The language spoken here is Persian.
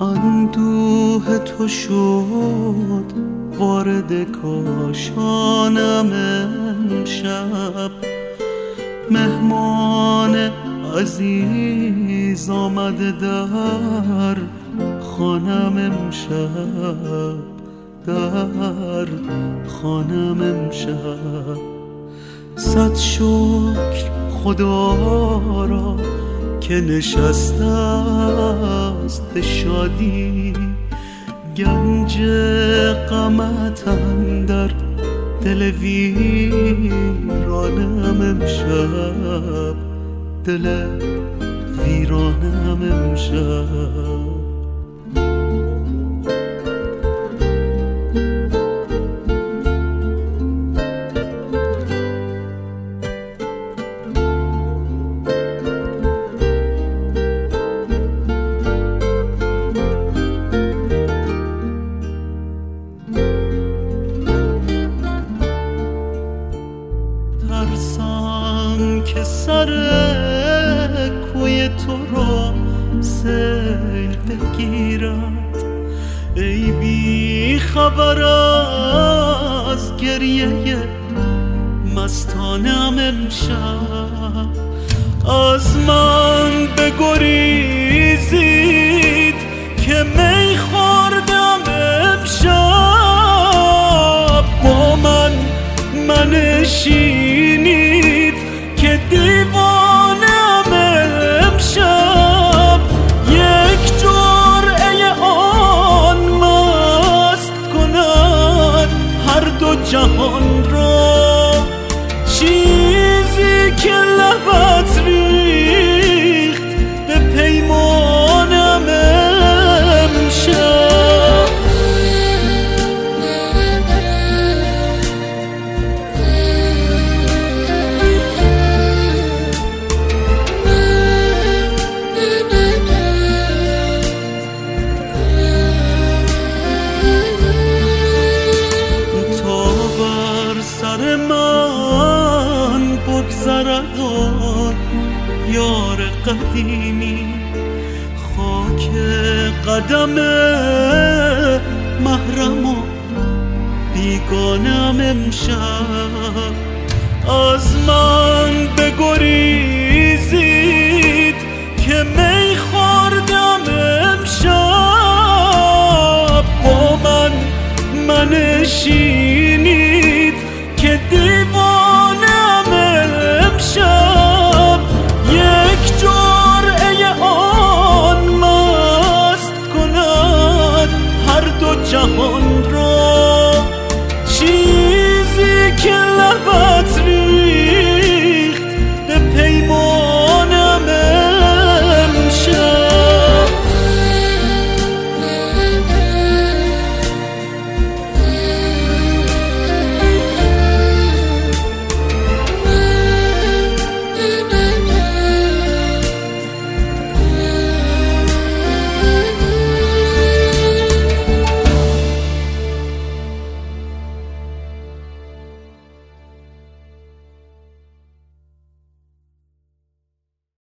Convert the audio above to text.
اندوه تو شد وارد کاشانم امشب. مهمان عزیز آمده در خانم امشب. در خانم امشب. صد شکر خدا را که نشسته است شادی. گنج قمت در دل ویرانم امشب. دل ویرانم امشب. که سر کوی تو را سیل بگیرد ای بی خبر از گریه مستانم امشب. از من بگریزید که می خوردم امشب. با من منشینید که لبت ریخت. به پیمانم امشب. سر من بگذرد یار قدیمی خاک قدم محرم و بیگانم امشب. از من بگریزید که می خوردم امشب. با من منشید